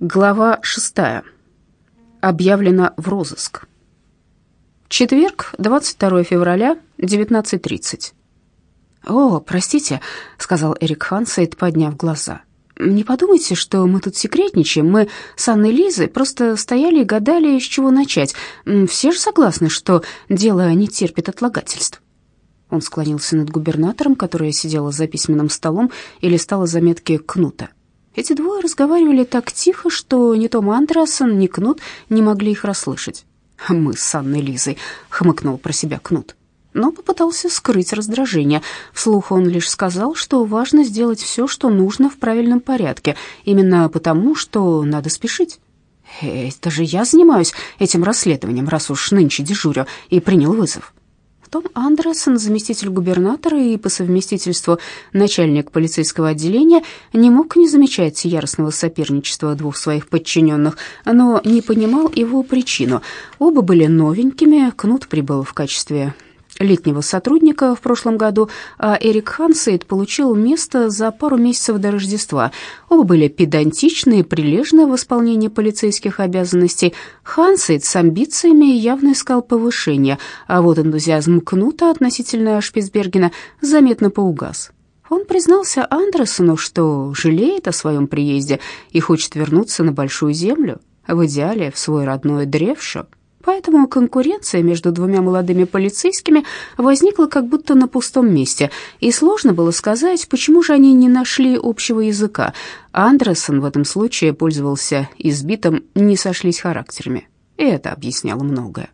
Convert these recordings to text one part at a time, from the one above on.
Глава шестая. Объявлено в розыск. Четверг, 22 февраля, 19.30. «О, простите», — сказал Эрик Хансейд, подняв глаза. «Не подумайте, что мы тут секретничаем. Мы с Анной Лизой просто стояли и гадали, с чего начать. Все же согласны, что дело не терпит отлагательств». Он склонился над губернатором, которая сидела за письменным столом и листала заметки Кнута. Эти двое разговаривали так тихо, что ни Том Андерсон, ни Кнут не могли их расслышать. «Мы с Анной Лизой», — хмыкнул про себя Кнут. Но попытался скрыть раздражение. Вслух он лишь сказал, что важно сделать все, что нужно в правильном порядке, именно потому, что надо спешить. «Это же я занимаюсь этим расследованием, раз уж нынче дежурю, и принял вызов». Том Андерсон, заместитель губернатора и по совместительству начальник полицейского отделения, не мог не замечать яростного соперничества двух своих подчиненных, но не понимал его причину. Оба были новенькими, Кнут прибыл в качестве летнего сотрудника в прошлом году, а Эрик Хансейд получил место за пару месяцев до Рождества. Оба были педантичны и прилежны в исполнении полицейских обязанностей. Хансейд с амбициями явно искал повышения, а вот энтузиазм Кнута относительно Шпицбергена заметно поугас. Он признался Андерсону, что жалеет о своем приезде и хочет вернуться на Большую Землю, в идеале в свой родной Древшо. Поэтому конкуренция между двумя молодыми полицейскими возникла как будто на пустом месте, и сложно было сказать, почему же они не нашли общего языка. Андерсон в этом случае пользовался избитым «не сошлись характерами», и это объясняло многое.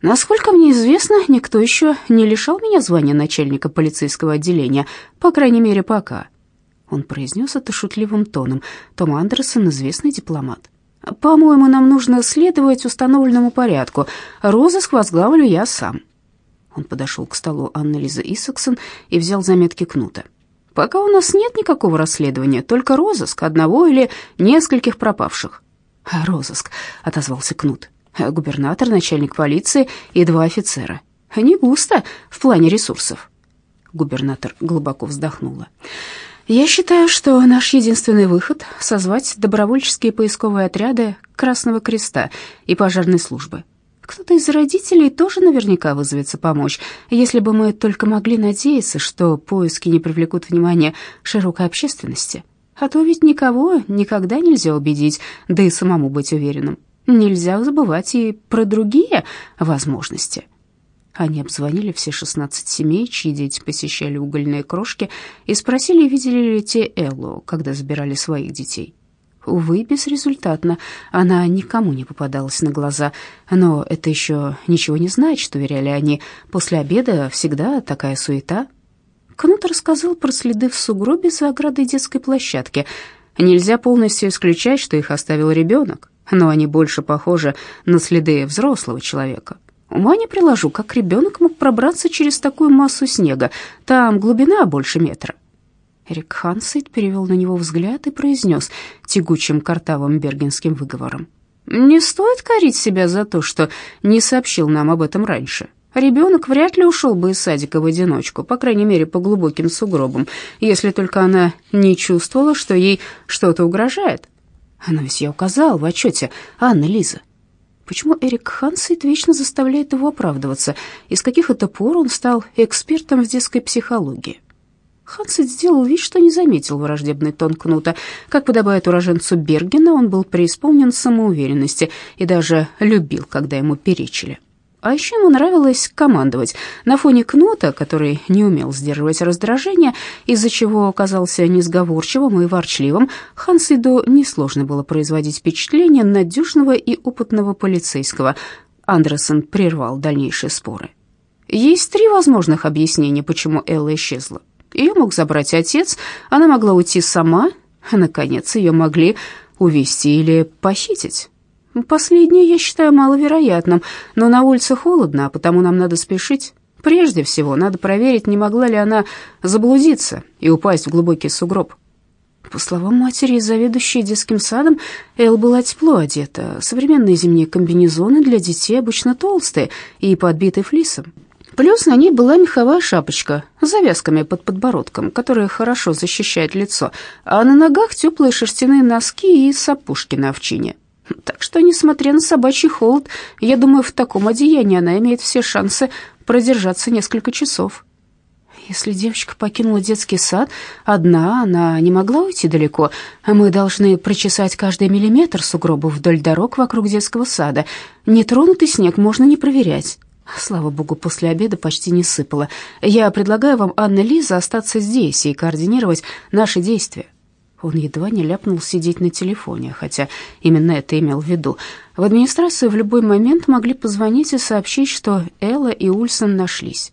Насколько мне известно, никто еще не лишал меня звания начальника полицейского отделения, по крайней мере, пока. Он произнес это шутливым тоном. Том Андерсон — известный дипломат. По-моему, нам нужно следовать установленному порядку. Розыск возглавлю я сам. Он подошел к столу Анны Лизы Исаксон и взял заметки Кнута. Пока у нас нет никакого расследования, только розыск одного или нескольких пропавших. Розыск, отозвался Кнут. Губернатор, начальник полиции и два офицера. Не густо в плане ресурсов. Губернатор глубоко вздохнула. Я считаю, что наш единственный выход — созвать добровольческие поисковые отряды Красного Креста и пожарной службы. Кто-то из родителей тоже наверняка вызовется помочь, если бы мы только могли надеяться, что поиски не привлекут внимание широкой общественности. А то ведь никого никогда нельзя убедить, да и самому быть уверенным. Нельзя забывать и про другие возможности. Они обзвонили все 16 семей, чьи дети посещали угольные крошки, и спросили, видели ли те Эллу, когда забирали своих детей. Увы, безрезультатно. Она никому не попадалась на глаза. Но это еще ничего не значит, уверяли они. После обеда всегда такая суета. Кнут рассказал про следы в сугробе за оградой детской площадки. Нельзя полностью исключать, что их оставил ребенок, но они больше похожи на следы взрослого человека. Ума не приложу, как ребенок мог пробраться через такую массу снега. Там глубина больше метра. Эрик Хансейд перевел на него взгляд и произнес тягучим картавым бергенским выговором. «Не стоит корить себя за то, что не сообщил нам об этом раньше. Ребенок вряд ли ушел бы из садика в одиночку, по крайней мере, по глубоким сугробам, если только она не чувствовала, что ей что-то угрожает. Но ведь я указал в отчете, Анна Лиза, Почему Эрик Хансейт вечно заставляет его оправдываться? И с каких это пор он стал экспертом в детской психологии? Хансейт сделал вид, что не заметил враждебный тон Кнута. Как подобает уроженцу Бергена, он был преисполнен самоуверенности и даже любил, когда ему перечили. А еще ему нравилось командовать. На фоне Кнота, который не умел сдерживать раздражение, из-за чего оказался несговорчивым и ворчливым, Хансиду несложно было производить впечатление надежного и опытного полицейского. Андерсон прервал дальнейшие споры. Есть три возможных объяснения, почему Элла исчезла. Ее мог забрать отец, она могла уйти сама, а, наконец, ее могли увезти или похитить. Последнее я считаю маловероятным, но на улице холодно, а потому нам надо спешить. Прежде всего, надо проверить, не могла ли она заблудиться и упасть в глубокий сугроб. По словам матери, заведующей детским садом, Эл была тепло одета. Современные зимние комбинезоны для детей обычно толстые и подбиты флисом. Плюс на ней была меховая шапочка с завязками под подбородком, которая хорошо защищает лицо, а на ногах теплые шерстяные носки и сапожки на овчине. Так что, несмотря на собачий холод, я думаю, в таком одеянии она имеет все шансы продержаться несколько часов. Если девочка покинула детский сад одна, она не могла уйти далеко. а Мы должны прочесать каждый миллиметр сугробов вдоль дорог вокруг детского сада. Нетронутый снег можно не проверять. Слава богу, после обеда почти не сыпало. Я предлагаю вам, Анна Лиза, остаться здесь и координировать наши действия. Он едва не ляпнул сидеть на телефоне, хотя именно это имел в виду. В администрацию в любой момент могли позвонить и сообщить, что Элла и Ульсон нашлись.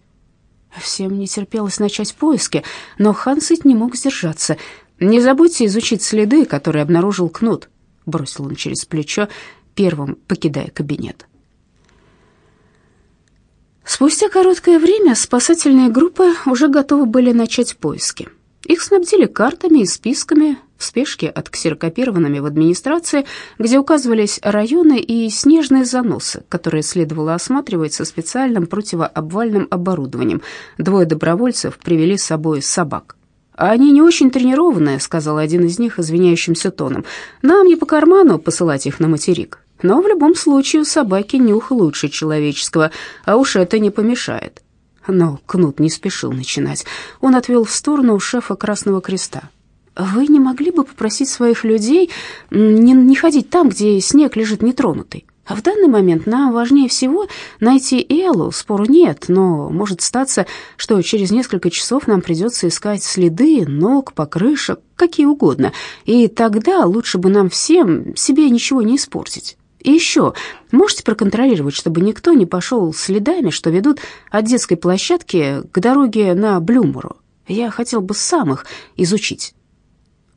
Всем не терпелось начать поиски, но Хансит не мог сдержаться. «Не забудьте изучить следы, которые обнаружил Кнут», — бросил он через плечо, первым покидая кабинет. Спустя короткое время спасательные группы уже готовы были начать поиски. Их снабдили картами и списками, в спешке отксерокопированными в администрации, где указывались районы и снежные заносы, которые следовало осматривать со специальным противообвальным оборудованием. Двое добровольцев привели с собой собак. «А они не очень тренированные», — сказал один из них извиняющимся тоном. «Нам не по карману посылать их на материк. Но в любом случае у собаки нюх лучше человеческого, а уж это не помешает». Но Кнут не спешил начинать. Он отвел в сторону шефа Красного Креста. «Вы не могли бы попросить своих людей не, не ходить там, где снег лежит нетронутый? А в данный момент нам важнее всего найти Эллу, спору нет, но может статься, что через несколько часов нам придется искать следы ног, покрышек, какие угодно, и тогда лучше бы нам всем себе ничего не испортить». И еще, можете проконтролировать, чтобы никто не пошел следами, что ведут от детской площадки к дороге на Блюмору. Я хотел бы сам их изучить».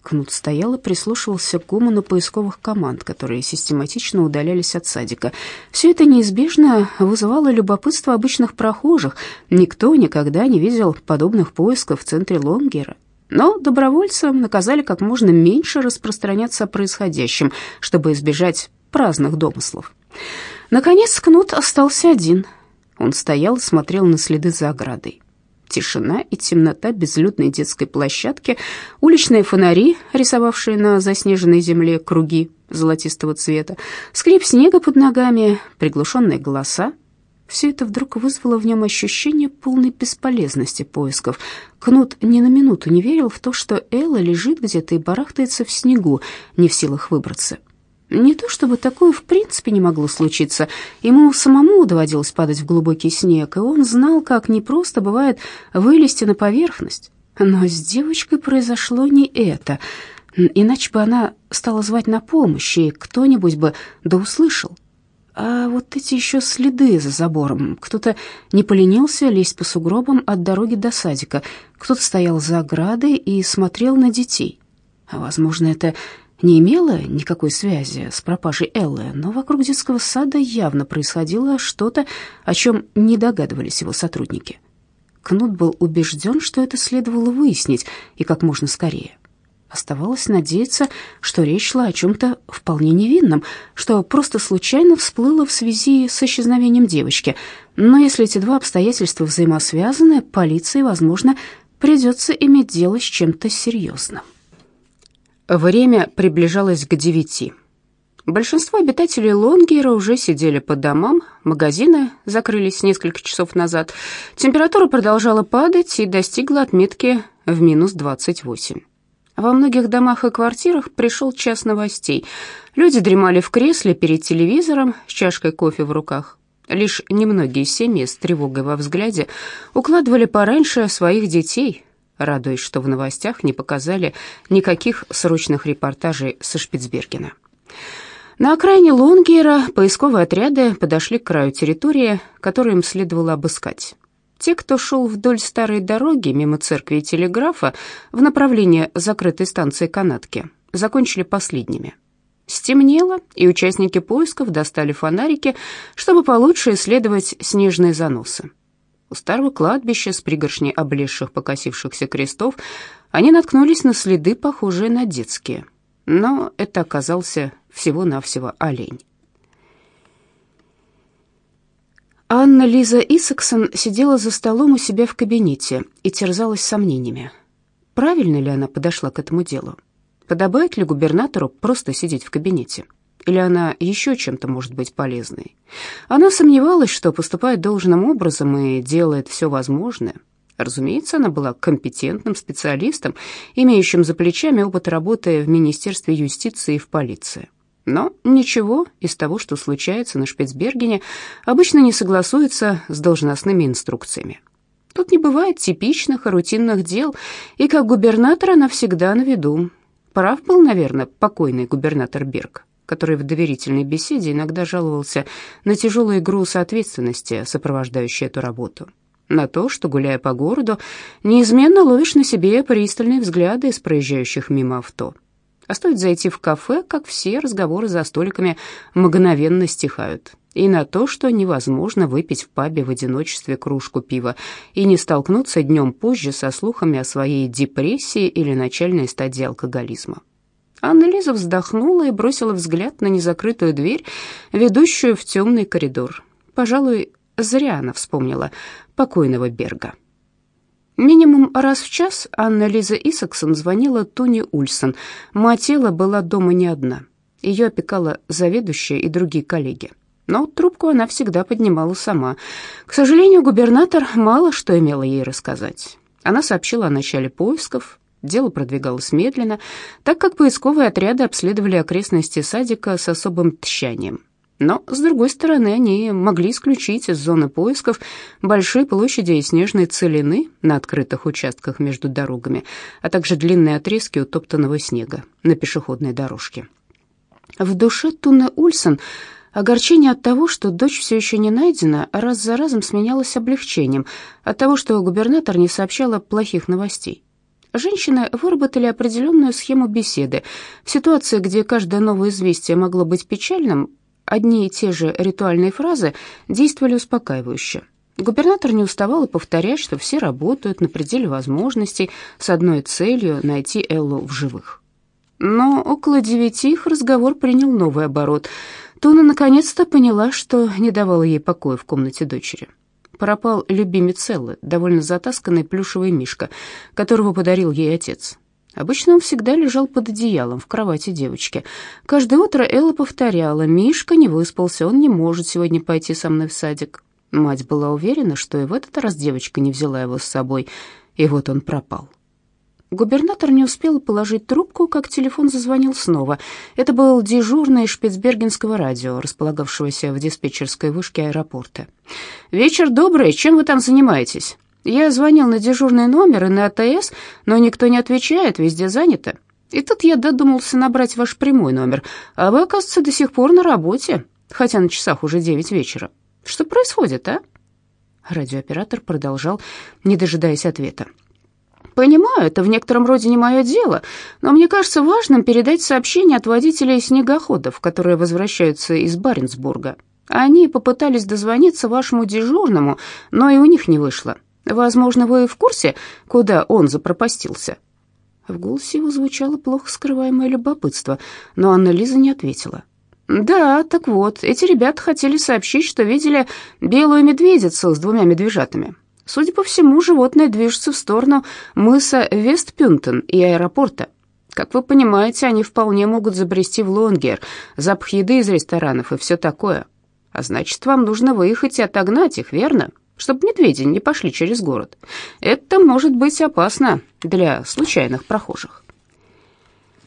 Кнут стоял и прислушивался к гуману поисковых команд, которые систематично удалялись от садика. Все это неизбежно вызывало любопытство обычных прохожих. Никто никогда не видел подобных поисков в центре Лонгера. Но добровольцам наказали как можно меньше распространяться о происходящем, чтобы избежать праздных домыслов. Наконец Кнут остался один. Он стоял и смотрел на следы за оградой. Тишина и темнота безлюдной детской площадки, уличные фонари, рисовавшие на заснеженной земле круги золотистого цвета, скрип снега под ногами, приглушенные голоса. Все это вдруг вызвало в нем ощущение полной бесполезности поисков. Кнут ни на минуту не верил в то, что Элла лежит где-то и барахтается в снегу, не в силах выбраться. Не то чтобы такое в принципе не могло случиться. Ему самому доводилось падать в глубокий снег, и он знал, как непросто бывает вылезти на поверхность. Но с девочкой произошло не это. Иначе бы она стала звать на помощь, и кто-нибудь бы да услышал. А вот эти еще следы за забором. Кто-то не поленился лезть по сугробам от дороги до садика. Кто-то стоял за оградой и смотрел на детей. Возможно, это не имела никакой связи с пропажей Эллы, но вокруг детского сада явно происходило что-то, о чем не догадывались его сотрудники. Кнут был убежден, что это следовало выяснить и как можно скорее. Оставалось надеяться, что речь шла о чем-то вполне невинном, что просто случайно всплыло в связи с исчезновением девочки. Но если эти два обстоятельства взаимосвязаны, полиции, возможно, придется иметь дело с чем-то серьезным. Время приближалось к девяти. Большинство обитателей Лонгера уже сидели по домам, магазины закрылись несколько часов назад. Температура продолжала падать и достигла отметки в минус 28. Во многих домах и квартирах пришел час новостей. Люди дремали в кресле перед телевизором с чашкой кофе в руках. Лишь немногие семьи с тревогой во взгляде укладывали пораньше своих детей, радуясь, что в новостях не показали никаких срочных репортажей со Шпицбергена. На окраине Лонгера поисковые отряды подошли к краю территории, которую им следовало обыскать. Те, кто шел вдоль старой дороги мимо церкви и телеграфа в направлении закрытой станции канатки, закончили последними. Стемнело, и участники поисков достали фонарики, чтобы получше исследовать снежные заносы. У старого кладбища с пригоршней облезших покосившихся крестов они наткнулись на следы, похожие на детские. Но это оказался всего-навсего олень. Анна Лиза Исаксон сидела за столом у себя в кабинете и терзалась сомнениями. Правильно ли она подошла к этому делу? Подобает ли губернатору просто сидеть в кабинете? Или она еще чем-то может быть полезной? Она сомневалась, что поступает должным образом и делает все возможное. Разумеется, она была компетентным специалистом, имеющим за плечами опыт работы в Министерстве юстиции и в полиции. Но ничего из того, что случается на Шпицбергене, обычно не согласуется с должностными инструкциями. Тут не бывает типичных и рутинных дел, и как губернатор она всегда на виду. Прав был, наверное, покойный губернатор Берг, который в доверительной беседе иногда жаловался на тяжелый груз ответственности, сопровождающий эту работу. На то, что, гуляя по городу, неизменно ловишь на себе пристальные взгляды из проезжающих мимо авто. А стоит зайти в кафе, как все разговоры за столиками мгновенно стихают. И на то, что невозможно выпить в пабе в одиночестве кружку пива и не столкнуться днем позже со слухами о своей депрессии или начальной стадии алкоголизма. Анна Лиза вздохнула и бросила взгляд на незакрытую дверь, ведущую в темный коридор. Пожалуй, зря она вспомнила покойного Берга. Минимум раз в час Анна Лиза Исаксон звонила Туни Ульсон. Мать Элла была дома не одна. Ее опекала заведующая и другие коллеги. Но трубку она всегда поднимала сама. К сожалению, губернатор мало что имела ей рассказать. Она сообщила о начале поисков. Дело продвигалось медленно, так как поисковые отряды обследовали окрестности садика с особым тщанием. Но, с другой стороны, они могли исключить из зоны поисков большие площади и снежной целины на открытых участках между дорогами, а также длинные отрезки утоптанного снега на пешеходной дорожке. В душе Туны Ульсон огорчение от того, что дочь все еще не найдена, раз за разом сменялось облегчением от того, что губернатор не сообщала плохих новостей. Женщины выработали определенную схему беседы. В ситуации, где каждое новое известие могло быть печальным, Одни и те же ритуальные фразы действовали успокаивающе. Губернатор не уставал и повторять, что все работают на пределе возможностей с одной целью — найти Эллу в живых. Но около девяти их разговор принял новый оборот. Туна наконец-то поняла, что не давала ей покоя в комнате дочери. Пропал любимец Эллы, довольно затасканный плюшевый мишка, которого подарил ей отец. Обычно он всегда лежал под одеялом в кровати девочки. Каждое утро Элла повторяла, «Мишка не выспался, он не может сегодня пойти со мной в садик». Мать была уверена, что и в этот раз девочка не взяла его с собой, и вот он пропал. Губернатор не успел положить трубку, как телефон зазвонил снова. Это был дежурный шпицбергенского радио, располагавшегося в диспетчерской вышке аэропорта. «Вечер добрый, чем вы там занимаетесь?» Я звонил на дежурный номер и на АТС, но никто не отвечает, везде занято. И тут я додумался набрать ваш прямой номер, а вы, оказывается, до сих пор на работе, хотя на часах уже девять вечера. Что происходит, а?» Радиооператор продолжал, не дожидаясь ответа. «Понимаю, это в некотором роде не мое дело, но мне кажется важным передать сообщение от водителей снегоходов, которые возвращаются из Баренцбурга. Они попытались дозвониться вашему дежурному, но и у них не вышло. Возможно, вы в курсе, куда он запропастился?» В голосе его звучало плохо скрываемое любопытство, но Анна Лиза не ответила. «Да, так вот, эти ребята хотели сообщить, что видели белую медведицу с двумя медвежатами. Судя по всему, животное движется в сторону мыса Вестпюнтен и аэропорта. Как вы понимаете, они вполне могут забрести в Лонгер, запах еды из ресторанов и все такое. А значит, вам нужно выехать и отогнать их, верно?» чтобы медведи не пошли через город. Это может быть опасно для случайных прохожих.